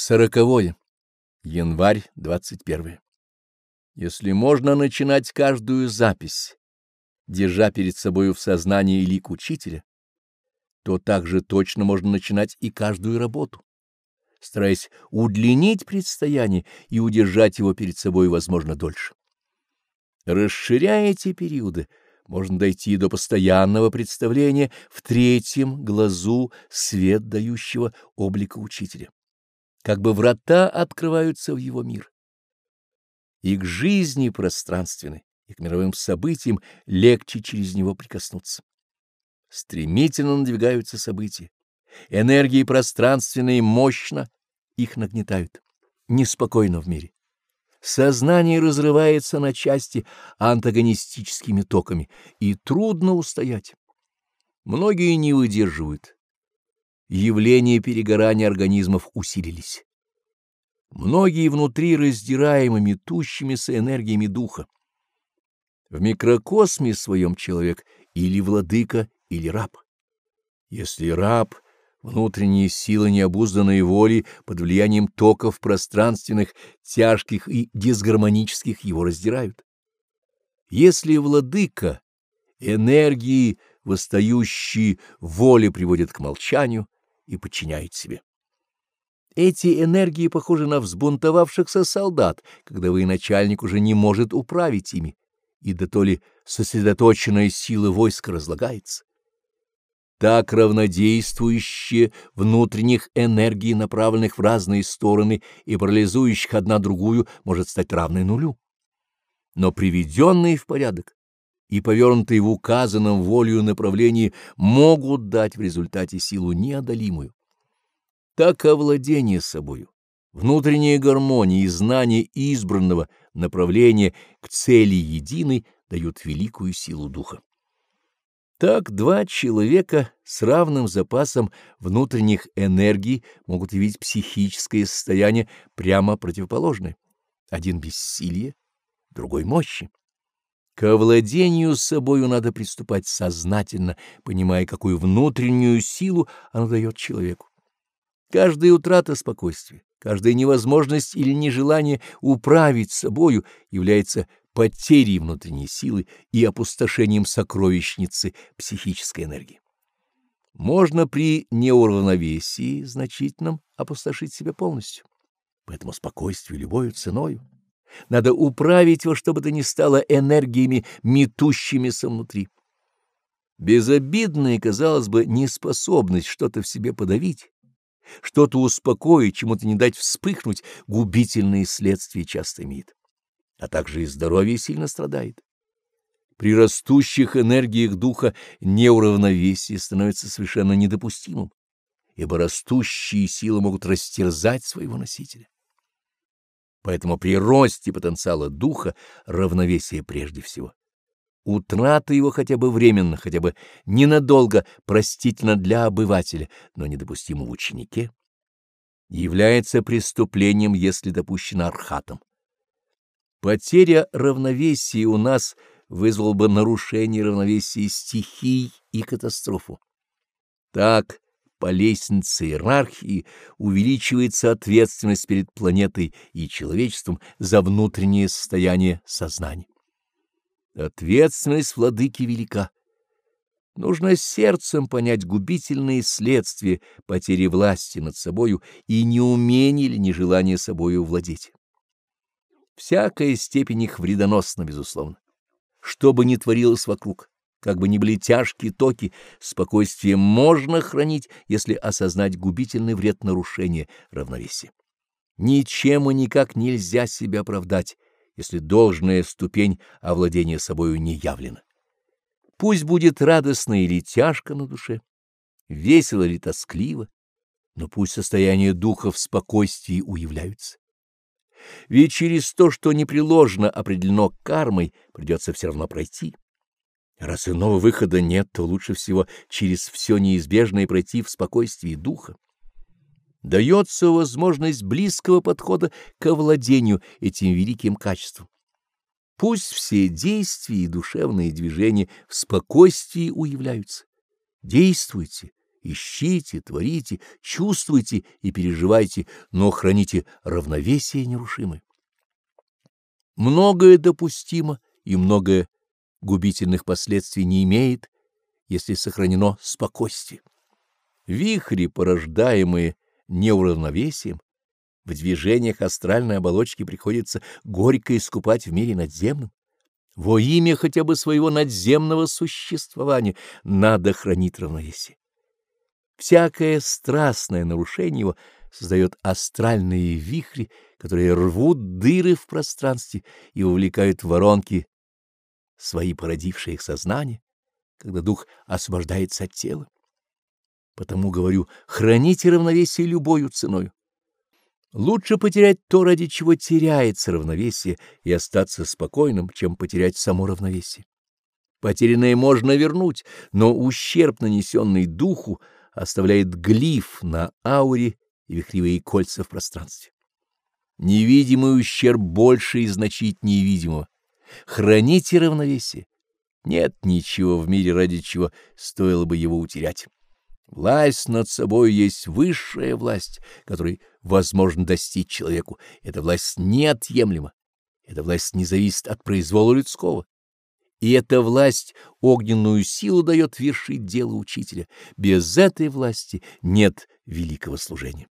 Сороковое. Январь 21. Если можно начинать каждую запись, держа перед собою в сознании лик учителя, то также точно можно начинать и каждую работу, стараясь удлинить предстояние и удержать его перед собой, возможно, дольше. Расширяя эти периоды, можно дойти до постоянного представления в третьем глазу свет дающего облика учителя как бы врата открываются в его мир. И к жизни пространственной, и к мировым событиям легче через него прикоснуться. Стремительно надвигаются события. Энергии пространственные мощно их нагнетают. Неспокойно в мире. Сознание разрывается на части антагонистическими токами, и трудно устоять. Многие не выдерживают, явления перегорания организмов усилились. Многие внутри раздираемы метущимися энергиями духа. В микрокосме своем человек или владыка, или раб. Если раб, внутренние силы необузданной воли под влиянием токов пространственных, тяжких и дисгармонических его раздирают. Если владыка, энергии, восстающие воли приводят к молчанию, и подчиняет себе. Эти энергии похожи на взбунтовавшихся солдат, когда военачальник уже не может управить ими, и да то ли сосредоточенная сила войска разлагается. Так равнодействующие внутренних энергий, направленных в разные стороны и парализующих одна другую, может стать равной нулю. Но приведенные в порядок и повернутые в указанном волею направлении могут дать в результате силу неодолимую. Так овладение собою, внутренняя гармония и знание избранного направления к цели единой дают великую силу духа. Так два человека с равным запасом внутренних энергий могут явить психическое состояние прямо противоположное. Один бессилие, другой мощи. К овладению собою надо приступать сознательно, понимая, какую внутреннюю силу оно дает человеку. Каждая утрата спокойствия, каждая невозможность или нежелание управить собою является потерей внутренней силы и опустошением сокровищницы психической энергии. Можно при неуравновесии значительном опустошить себя полностью. Поэтому спокойствие любою ценою. Надо управить его, чтобы то ни стало энергиями, метущимися внутри. Безобидная, казалось бы, неспособность что-то в себе подавить, что-то успокоить, чему-то не дать вспыхнуть, губительные следствия часто имеет. А также и здоровье сильно страдает. При растущих энергиях духа неуравновесие становится совершенно недопустимым, ибо растущие силы могут растерзать своего носителя. Поэтому при росте потенциала духа равновесие прежде всего. Утрата его хотя бы временно, хотя бы ненадолго простительно для обывателя, но недопустимо в ученике, является преступлением, если допущено архатом. Потеря равновесия у нас вызвала бы нарушение равновесия стихий и катастрофу. Так, по лестнице иерархии увеличивается ответственность перед планетой и человечеством за внутреннее состояние сознания. Ответственность владыки велика. Нужно сердцем понять губительные следствия потери власти над собою и неумение или нежелание собою владеть. Всякая степень их вредоносна, безусловно. Что бы ни творилось вокруг, как бы ни были тяжкие токи, спокойствие можно хранить, если осознать губительный вред нарушения равновесия. Ничем и никак нельзя себя оправдать, если должная ступень овладения собою не явлена. Пусть будет радостно или тяжко на душе, весело или тоскливо, но пусть состояние духа в спокойствии уявляются. Ведь через то, что непреложно определено кармой, придется все равно пройти. Раз иного выхода нет, то лучше всего через все неизбежное пройти в спокойствии духа. Дается возможность близкого подхода к овладению этим великим качеством. Пусть все действия и душевные движения в спокойствии уявляются. Действуйте ищите, творите, чувствуйте и переживайте, но храните равновесие нерушимое. Многое допустимо и многое губительных последствий не имеет, если сохранено спокойствие. Вихри, порождаемые неуравновесием, в движениях астральной оболочки приходится горько искупать в мире надземном. Во имя хотя бы своего надземного существования надо хранить равновесие. Всякое страстное нарушение его создает астральные вихри, которые рвут дыры в пространстве и увлекают воронки свои породившие их сознание, когда дух освобождается от тела. Потому говорю, храните равновесие любою ценою. Лучше потерять то, ради чего теряется равновесие, и остаться спокойным, чем потерять само равновесие. Потерянное можно вернуть, но ущерб, нанесенный духу, оставляет глиф на ауре и вихревые кольца в пространстве. Невидимый ущерб больше и значительнее невидимого. Храните равновесие. Нет ничего в мире, ради чего стоило бы его утерять. Власть над собой есть высшая власть, которой возможно достичь человеку. Эта власть неотъемлема. Эта власть не зависит от произвола людского. И эта власть огненную силу дает вершить дело учителя. Без этой власти нет великого служения.